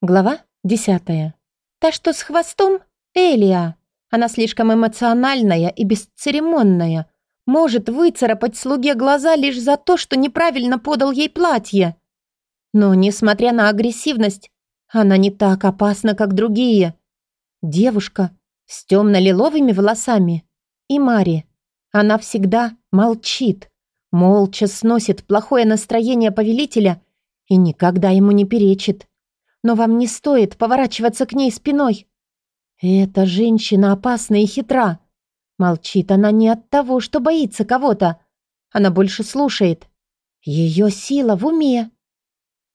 Глава десятая. Та, что с хвостом? Элия. Она слишком эмоциональная и бесцеремонная. Может выцарапать слуге глаза лишь за то, что неправильно подал ей платье. Но, несмотря на агрессивность, она не так опасна, как другие. Девушка с темно-лиловыми волосами. И Мари. Она всегда молчит, молча сносит плохое настроение повелителя и никогда ему не перечит но вам не стоит поворачиваться к ней спиной. Эта женщина опасна и хитра. Молчит она не от того, что боится кого-то. Она больше слушает. Ее сила в уме.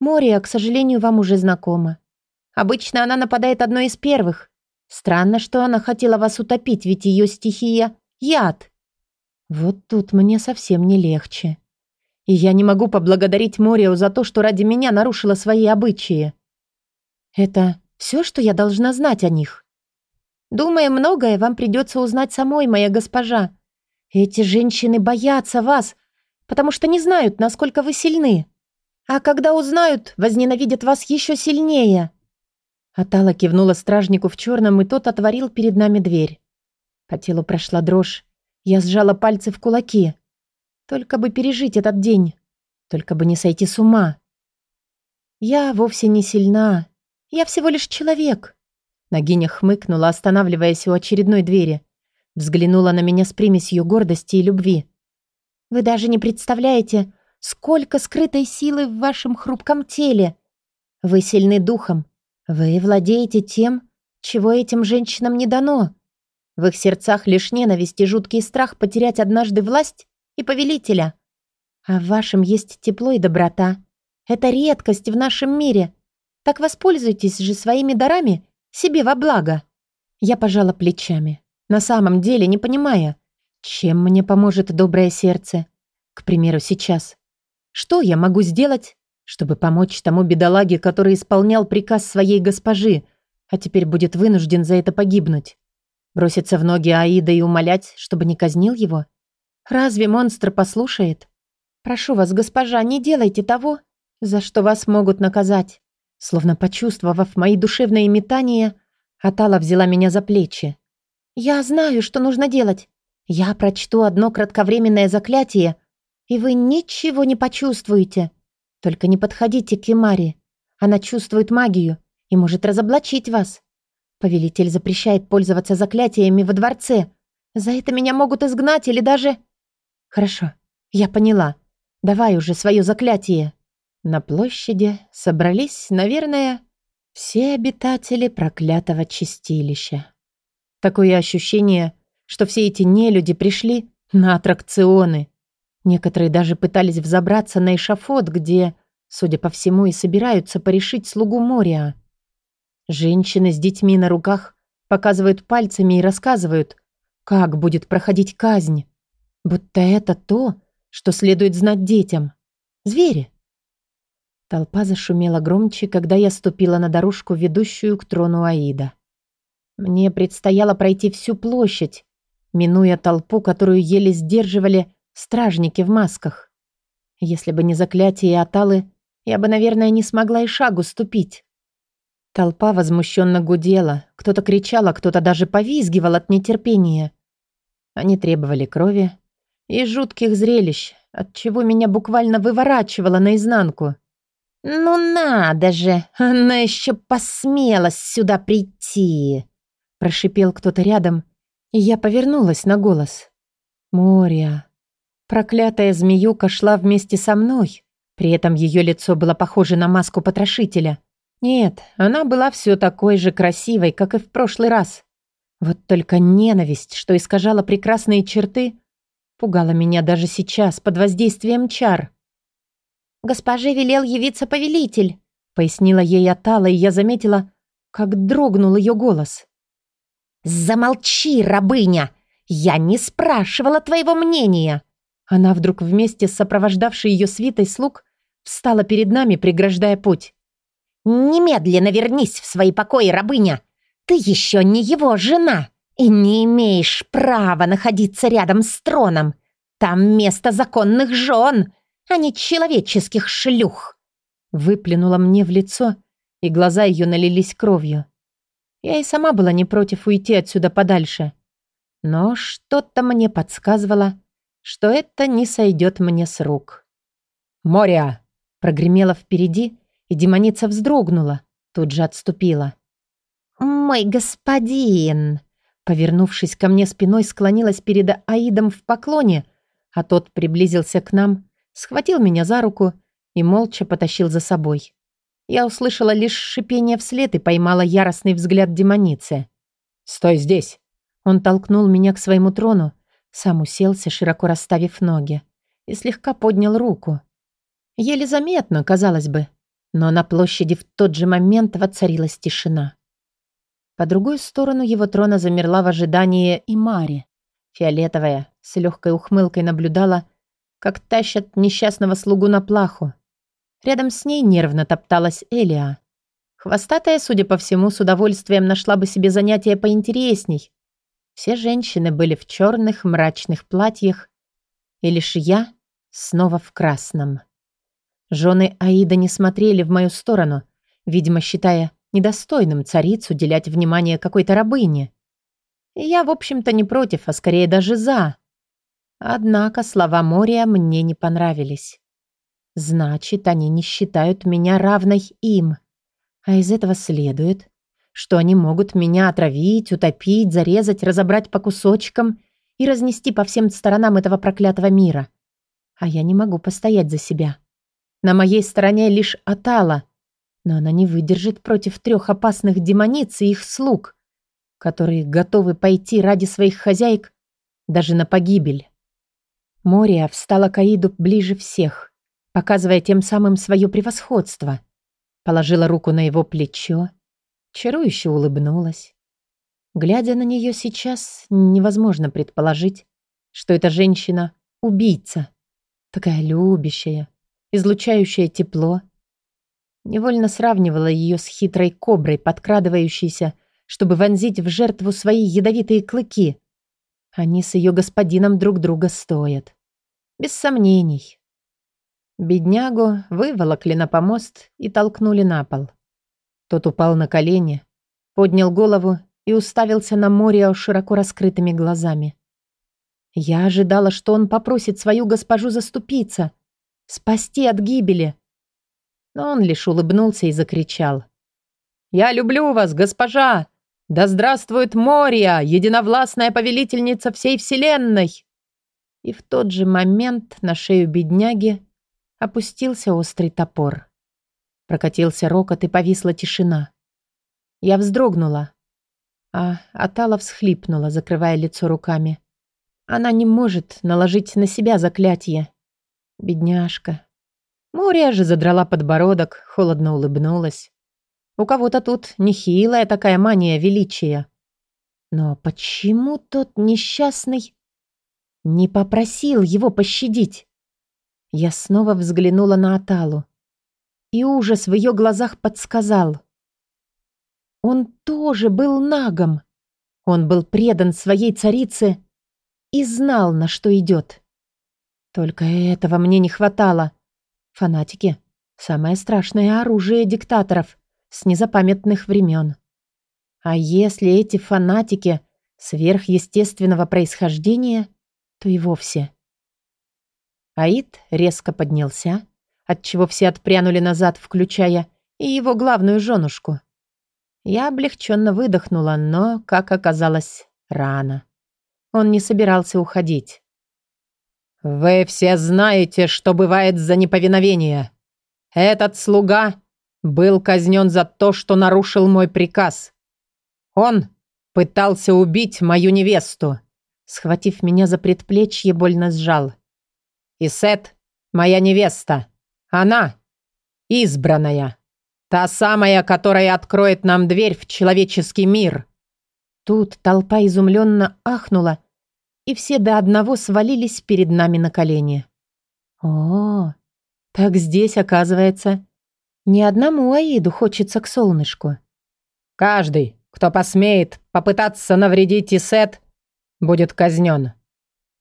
Мория, к сожалению, вам уже знакома. Обычно она нападает одной из первых. Странно, что она хотела вас утопить, ведь ее стихия — яд. Вот тут мне совсем не легче. И я не могу поблагодарить Морию за то, что ради меня нарушила свои обычаи. Это все, что я должна знать о них? Думаю, многое вам придется узнать самой, моя госпожа. Эти женщины боятся вас, потому что не знают, насколько вы сильны. А когда узнают, возненавидят вас еще сильнее. Атала кивнула стражнику в черном, и тот отворил перед нами дверь. По телу прошла дрожь. Я сжала пальцы в кулаки. Только бы пережить этот день. Только бы не сойти с ума. Я вовсе не сильна, я всего лишь человек». Нагиня хмыкнула, останавливаясь у очередной двери. Взглянула на меня с примесью гордости и любви. «Вы даже не представляете, сколько скрытой силы в вашем хрупком теле. Вы сильны духом. Вы владеете тем, чего этим женщинам не дано. В их сердцах лишь ненависть и жуткий страх потерять однажды власть и повелителя. А в вашем есть тепло и доброта. Это редкость в нашем мире. Так воспользуйтесь же своими дарами себе во благо. Я пожала плечами, на самом деле не понимая, чем мне поможет доброе сердце. К примеру, сейчас. Что я могу сделать, чтобы помочь тому бедолаге, который исполнял приказ своей госпожи, а теперь будет вынужден за это погибнуть? Броситься в ноги Аида и умолять, чтобы не казнил его? Разве монстр послушает? Прошу вас, госпожа, не делайте того, за что вас могут наказать. Словно почувствовав мои душевные метания, Атала взяла меня за плечи. «Я знаю, что нужно делать. Я прочту одно кратковременное заклятие, и вы ничего не почувствуете. Только не подходите к Кемаре. Она чувствует магию и может разоблачить вас. Повелитель запрещает пользоваться заклятиями во дворце. За это меня могут изгнать или даже...» «Хорошо, я поняла. Давай уже свое заклятие». На площади собрались, наверное, все обитатели проклятого чистилища. Такое ощущение, что все эти нелюди пришли на аттракционы. Некоторые даже пытались взобраться на эшафот, где, судя по всему, и собираются порешить слугу Мория. Женщины с детьми на руках показывают пальцами и рассказывают, как будет проходить казнь. Будто это то, что следует знать детям. Звери. Толпа зашумела громче, когда я ступила на дорожку, ведущую к трону Аида. Мне предстояло пройти всю площадь, минуя толпу, которую еле сдерживали стражники в масках. Если бы не заклятие аталы, я бы, наверное, не смогла и шагу ступить. Толпа возмущенно гудела, кто-то кричал, а кто-то даже повизгивал от нетерпения. Они требовали крови и жутких зрелищ, от чего меня буквально выворачивало наизнанку. «Ну надо же, она еще посмела сюда прийти!» Прошипел кто-то рядом, и я повернулась на голос. «Мория!» Проклятая змеюка шла вместе со мной, при этом ее лицо было похоже на маску потрошителя. Нет, она была все такой же красивой, как и в прошлый раз. Вот только ненависть, что искажала прекрасные черты, пугала меня даже сейчас под воздействием чар. «Госпоже велел явиться повелитель», — пояснила ей Атала, и я заметила, как дрогнул ее голос. «Замолчи, рабыня! Я не спрашивала твоего мнения!» Она вдруг вместе с сопровождавшей ее свитой слуг встала перед нами, преграждая путь. «Немедленно вернись в свои покои, рабыня! Ты еще не его жена и не имеешь права находиться рядом с троном. Там место законных жен, а не человеческих шлюх!» Выплюнула мне в лицо, и глаза ее налились кровью. Я и сама была не против уйти отсюда подальше. Но что-то мне подсказывало, что это не сойдет мне с рук. «Моря!» прогремело впереди, и демоница вздрогнула, тут же отступила. «Мой господин!» Повернувшись ко мне спиной, склонилась перед Аидом в поклоне, а тот приблизился к нам, схватил меня за руку и молча потащил за собой. Я услышала лишь шипение вслед и поймала яростный взгляд демоницы. «Стой здесь!» Он толкнул меня к своему трону, сам уселся, широко расставив ноги, и слегка поднял руку. Еле заметно, казалось бы, но на площади в тот же момент воцарилась тишина. По другую сторону его трона замерла в ожидании и Мари. Фиолетовая, с легкой ухмылкой наблюдала, как тащат несчастного слугу на плаху. Рядом с ней нервно топталась Элиа. Хвостатая, судя по всему, с удовольствием нашла бы себе занятие поинтересней. Все женщины были в черных мрачных платьях, и лишь я снова в красном. Жены Аида не смотрели в мою сторону, видимо, считая недостойным царицу уделять внимание какой-то рабыне. И я, в общем-то, не против, а скорее даже за. Однако слова Мория мне не понравились. Значит, они не считают меня равной им. А из этого следует, что они могут меня отравить, утопить, зарезать, разобрать по кусочкам и разнести по всем сторонам этого проклятого мира. А я не могу постоять за себя. На моей стороне лишь Атала, но она не выдержит против трех опасных демониц и их слуг, которые готовы пойти ради своих хозяек даже на погибель. Мория встала к Аиду ближе всех показывая тем самым свое превосходство. Положила руку на его плечо, чарующе улыбнулась. Глядя на нее сейчас, невозможно предположить, что эта женщина — убийца. Такая любящая, излучающая тепло. Невольно сравнивала ее с хитрой коброй, подкрадывающейся, чтобы вонзить в жертву свои ядовитые клыки. Они с ее господином друг друга стоят. Без сомнений. Беднягу выволокли на помост и толкнули на пол. Тот упал на колени, поднял голову и уставился на море широко раскрытыми глазами. Я ожидала, что он попросит свою госпожу заступиться, спасти от гибели. Но он лишь улыбнулся и закричал. «Я люблю вас, госпожа! Да здравствует Мория, единовластная повелительница всей вселенной!» И в тот же момент на шею бедняги опустился острый топор. Прокатился рокот и повисла тишина. Я вздрогнула, а Атала всхлипнула, закрывая лицо руками. Она не может наложить на себя заклятие. Бедняжка. Мурия же задрала подбородок, холодно улыбнулась. У кого-то тут нехилая такая мания величия. Но почему тот несчастный не попросил его пощадить? Я снова взглянула на Аталу. И ужас в ее глазах подсказал. Он тоже был нагом. Он был предан своей царице и знал, на что идет. Только этого мне не хватало. Фанатики — самое страшное оружие диктаторов с незапамятных времен. А если эти фанатики сверхъестественного происхождения, то и вовсе Аид резко поднялся, отчего все отпрянули назад, включая и его главную женушку. Я облегченно выдохнула, но, как оказалось, рано. Он не собирался уходить. «Вы все знаете, что бывает за неповиновение. Этот слуга был казнен за то, что нарушил мой приказ. Он пытался убить мою невесту». Схватив меня за предплечье, больно сжал. И Сет — моя невеста. Она — избранная. Та самая, которая откроет нам дверь в человеческий мир». Тут толпа изумленно ахнула, и все до одного свалились перед нами на колени. «О, так здесь, оказывается, ни одному Аиду хочется к солнышку». «Каждый, кто посмеет попытаться навредить Исет, будет казнен.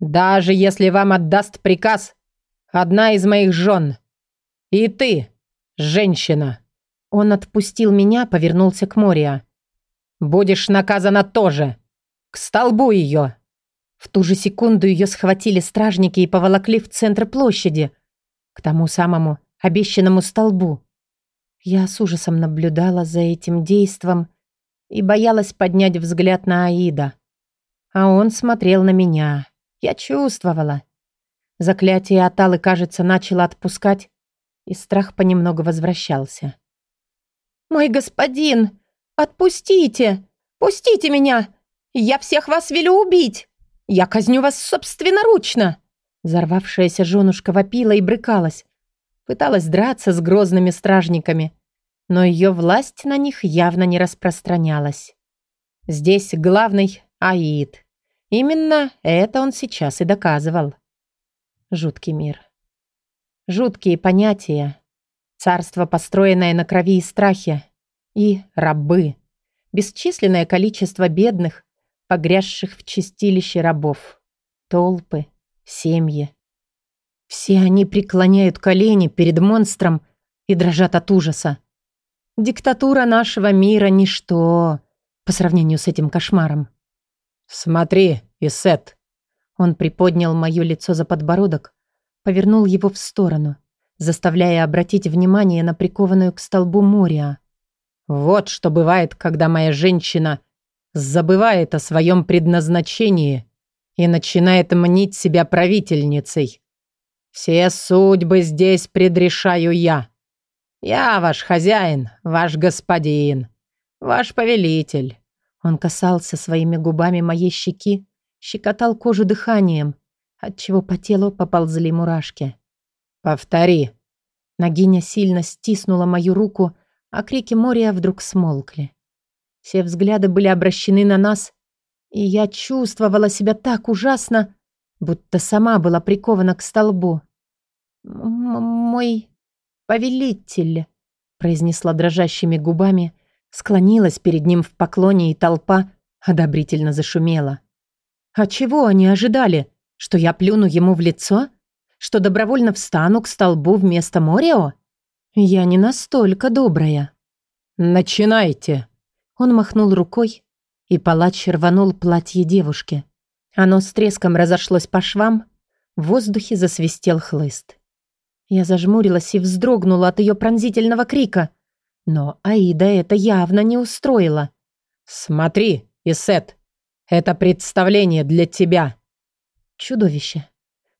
Даже если вам отдаст приказ одна из моих жен. И ты, женщина. Он отпустил меня, повернулся к Мория. «Будешь наказана тоже. К столбу ее!» В ту же секунду ее схватили стражники и поволокли в центр площади, к тому самому обещанному столбу. Я с ужасом наблюдала за этим действом и боялась поднять взгляд на Аида. А он смотрел на меня. Я чувствовала. Заклятие Аталы, кажется, начало отпускать, и страх понемногу возвращался. «Мой господин, отпустите! Пустите меня! Я всех вас велю убить! Я казню вас собственноручно!» Зарвавшаяся женушка вопила и брыкалась. Пыталась драться с грозными стражниками, но ее власть на них явно не распространялась. Здесь главный Аид. Именно это он сейчас и доказывал. Жуткий мир. Жуткие понятия. Царство, построенное на крови и страхе. И рабы. Бесчисленное количество бедных, погрязших в чистилище рабов. Толпы, семьи. Все они преклоняют колени перед монстром и дрожат от ужаса. Диктатура нашего мира – ничто по сравнению с этим кошмаром. «Смотри, Исет!» Он приподнял мое лицо за подбородок, повернул его в сторону, заставляя обратить внимание на прикованную к столбу Мория. «Вот что бывает, когда моя женщина забывает о своем предназначении и начинает мнить себя правительницей. Все судьбы здесь предрешаю я. Я ваш хозяин, ваш господин, ваш повелитель». Он касался своими губами моей щеки, щекотал кожу дыханием, отчего по телу поползли мурашки. «Повтори». Нагиня сильно стиснула мою руку, а крики Мория вдруг смолкли. Все взгляды были обращены на нас, и я чувствовала себя так ужасно, будто сама была прикована к столбу. «Мой повелитель», — произнесла дрожащими губами, склонилась перед ним в поклоне, и толпа одобрительно зашумела. «А чего они ожидали? Что я плюну ему в лицо? Что добровольно встану к столбу вместо Морио? Я не настолько добрая». «Начинайте!» Он махнул рукой, и палач рванул платье девушки. Оно с треском разошлось по швам, в воздухе засвистел хлыст. Я зажмурилась и вздрогнула от ее пронзительного крика. Но Аида это явно не устроило. «Смотри, Исет, это представление для тебя!» Чудовище.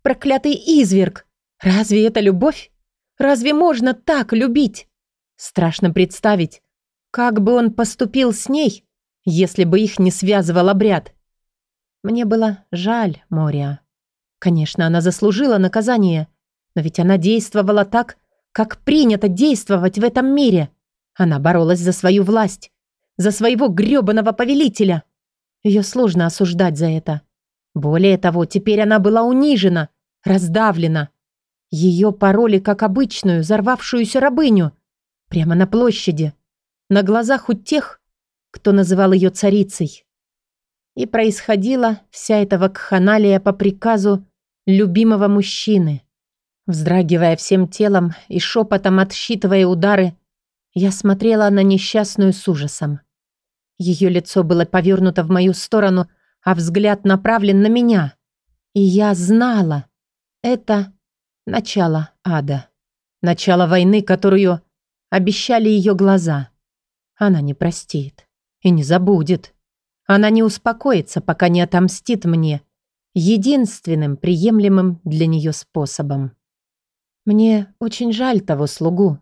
Проклятый изверг. Разве это любовь? Разве можно так любить? Страшно представить, как бы он поступил с ней, если бы их не связывал обряд. Мне было жаль Мория. Конечно, она заслужила наказание, но ведь она действовала так, как принято действовать в этом мире. Она боролась за свою власть, за своего грёбаного повелителя. Ее сложно осуждать за это. Более того, теперь она была унижена, раздавлена. Ее пороли как обычную, взорвавшуюся рабыню. Прямо на площади. На глазах у тех, кто называл ее царицей. И происходила вся эта вакханалия по приказу любимого мужчины. Вздрагивая всем телом и шепотом отсчитывая удары, я смотрела на несчастную с ужасом. Ее лицо было повернуто в мою сторону, а взгляд направлен на меня. И я знала, это начало ада. Начало войны, которую обещали ее глаза. Она не простит и не забудет. Она не успокоится, пока не отомстит мне единственным приемлемым для нее способом. Мне очень жаль того слугу.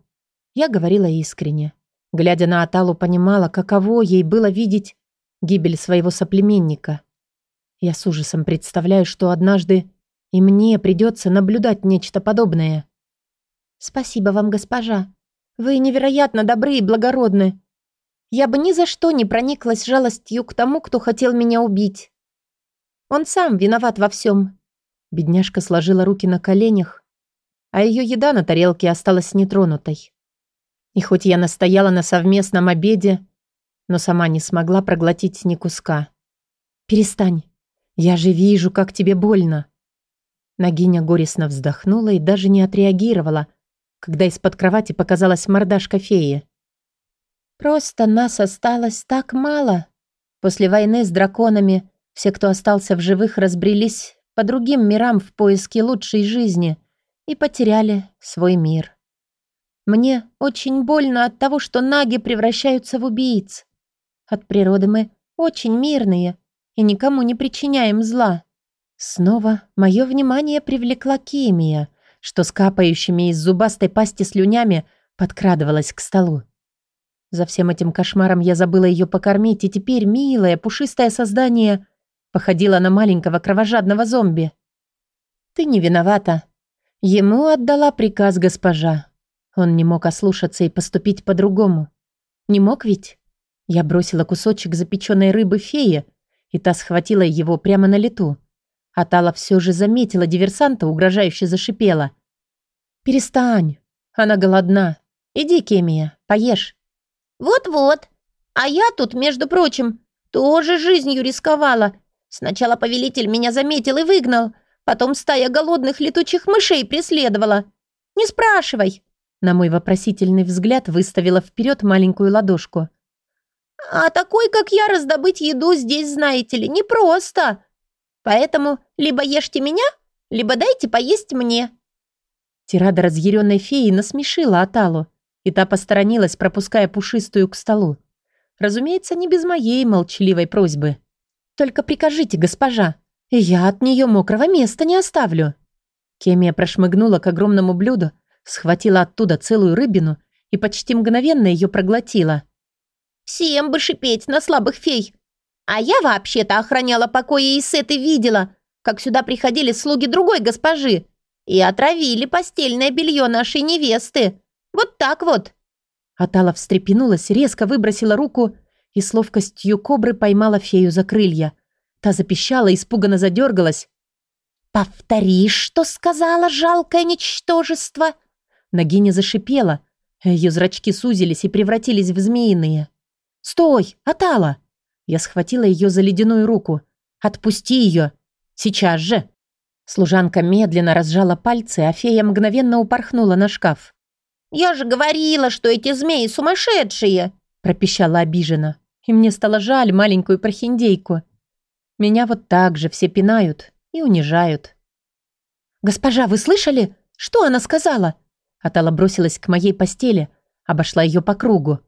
Я говорила искренне. Глядя на Аталу, понимала, каково ей было видеть гибель своего соплеменника. Я с ужасом представляю, что однажды и мне придется наблюдать нечто подобное. «Спасибо вам, госпожа. Вы невероятно добры и благородны. Я бы ни за что не прониклась жалостью к тому, кто хотел меня убить. Он сам виноват во всем». Бедняжка сложила руки на коленях, а ее еда на тарелке осталась нетронутой. И хоть я настояла на совместном обеде, но сама не смогла проглотить ни куска. «Перестань. Я же вижу, как тебе больно». Нагиня горестно вздохнула и даже не отреагировала, когда из-под кровати показалась мордашка феи. Просто нас осталось так мало. После войны с драконами все, кто остался в живых, разбрелись по другим мирам в поиске лучшей жизни и потеряли свой мир. Мне очень больно от того, что наги превращаются в убийц. От природы мы очень мирные и никому не причиняем зла. Снова мое внимание привлекла Кимия, что с капающими из зубастой пасти слюнями подкрадывалась к столу. За всем этим кошмаром я забыла ее покормить, и теперь милое, пушистое создание походило на маленького кровожадного зомби. «Ты не виновата. Ему отдала приказ госпожа. Он не мог ослушаться и поступить по-другому. Не мог ведь?» Я бросила кусочек запеченной рыбы феи, и та схватила его прямо на лету. Атала все же заметила диверсанта, угрожающе зашипела. «Перестань. Она голодна. Иди, Кемия, поешь». «Вот-вот. А я тут, между прочим, тоже жизнью рисковала. Сначала повелитель меня заметил и выгнал, потом стая голодных летучих мышей преследовала. Не спрашивай». На мой вопросительный взгляд выставила вперед маленькую ладошку. А такой, как я, раздобыть еду здесь, знаете ли, непросто. Поэтому либо ешьте меня, либо дайте поесть мне». Тирада разъяренной феи насмешила Аталу, и та посторонилась, пропуская пушистую к столу. Разумеется, не без моей молчаливой просьбы. «Только прикажите, госпожа, я от нее мокрого места не оставлю». Кемия прошмыгнула к огромному блюду, схватила оттуда целую рыбину и почти мгновенно ее проглотила – Всем бы шипеть на слабых фей. А я вообще-то охраняла покои и Сеты видела, как сюда приходили слуги другой госпожи и отравили постельное белье нашей невесты. Вот так вот». Атала встрепенулась, резко выбросила руку и с ловкостью кобры поймала фею за крылья. Та запищала, испуганно задергалась. «Повтори, что сказала жалкое ничтожество!» Нагиня зашипела. Ее зрачки сузились и превратились в змеиные. «Стой! Атала!» Я схватила ее за ледяную руку. «Отпусти ее! Сейчас же!» Служанка медленно разжала пальцы, а фея мгновенно упорхнула на шкаф. «Я же говорила, что эти змеи сумасшедшие!» пропищала обиженно. И мне стало жаль маленькую прохиндейку. Меня вот так же все пинают и унижают. «Госпожа, вы слышали? Что она сказала?» Атала бросилась к моей постели, обошла ее по кругу.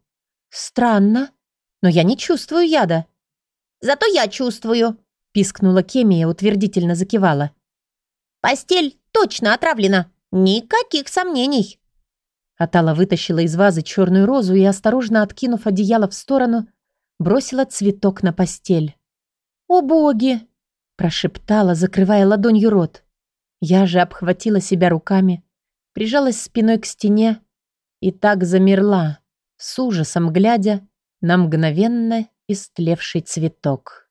«Странно но я не чувствую яда». «Зато я чувствую», – пискнула Кемия, утвердительно закивала. «Постель точно отравлена. Никаких сомнений». Атала вытащила из вазы черную розу и, осторожно откинув одеяло в сторону, бросила цветок на постель. «О боги!» – прошептала, закрывая ладонью рот. Я же обхватила себя руками, прижалась спиной к стене и так замерла, с ужасом глядя на мгновенно истлевший цветок.